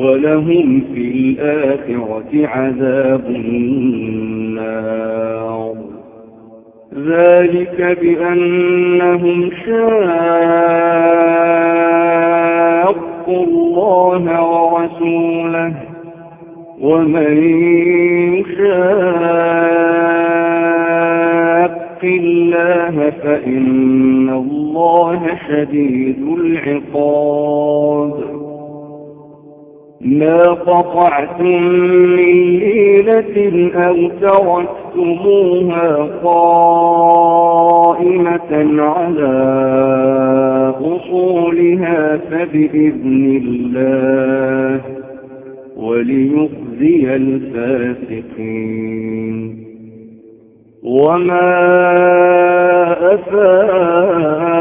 ولهم في الآخرة عذاب النار. ذلك بأنهم شاقوا الله ورسوله. ومن يشاق الله فإن الله شديد قطعتم من ليلة أو تركتموها قائمة على أصولها فبإذن الله وليخزي الفاسقين وما أفاء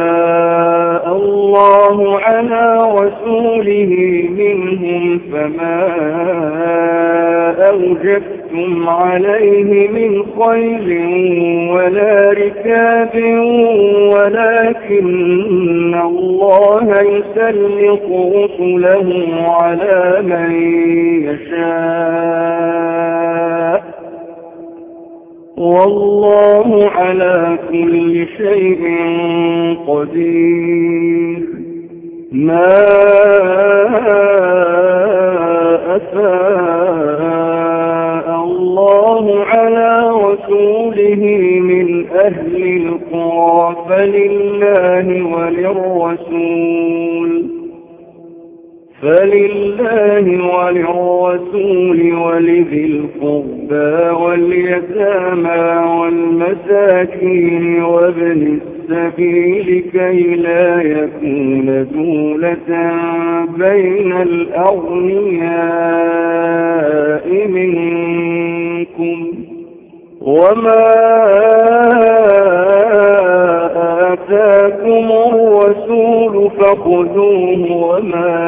الله على رسوله منهم فما أوجفتم عليه من خيل ولا ركاب ولكن الله يسلط رسله على من يشاء. والله على كل شيء قدير. ما أفاء الله على رسوله من أهل القرى فلله وللرسول. فلله وللرسول ولذي القربى واليتامى والمساكين وابن السبيل كي لا يكون دولة بين الأغنياء منكم وما آتاكم الرسول فخذوه وما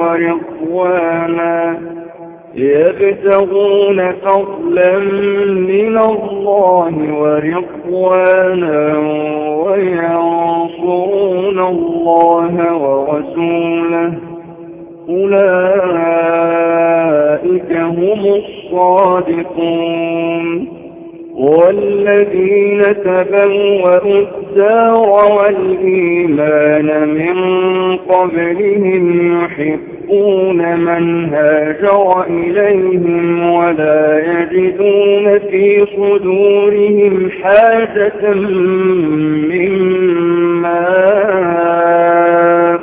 ورضوانا. يبتغون فضلا من الله ورضوانا وينصرون الله ورسوله. أولئك هم الصادقون. والذين تبوأوا الدار والإيمان من قبلهم يحبون من هاجر إليهم ولا يجدون في صدورهم حاجة مما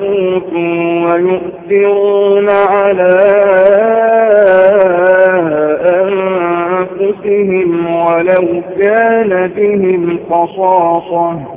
أوتوا ويؤثرون على ولو كان بهم خصاصة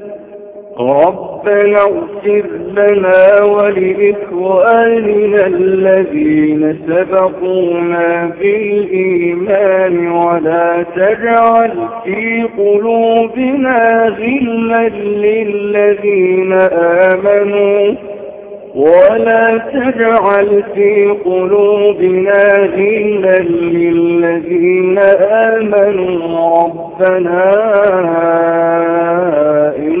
ربنا اغفر لنا ولإخواننا الذين سبقونا بالإيمان ولا تجعل في قلوبنا غلا للذين آمنوا ولا تجعل في قلوبنا غلا للذين آمنوا ربنا إنك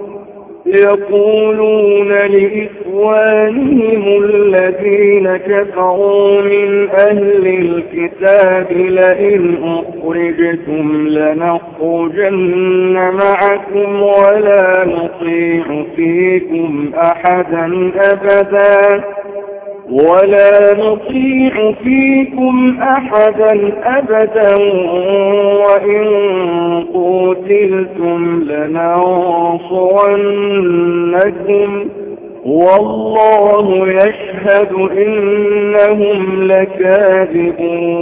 يقولون لإخوانهم الذين كفروا من أهل الكتاب لئن أخرجتم لنخرجن معكم ولا نطيع فيكم أحدا أبدا ولا نطيع فيكم أحدا أبدا وإن قتلتم لننصرنكم والله يشهد إنهم لكاذبون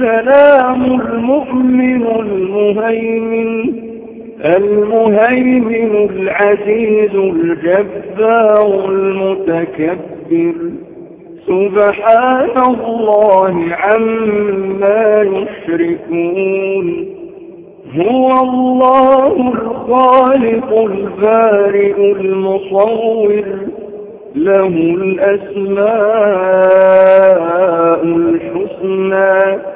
السلام المؤمن المهيمن المهيمن العزيز الجبار المتكبر. سبحان الله عما يشركون. هو الله الخالق البارئ المصور. له الأسماء الحسنى.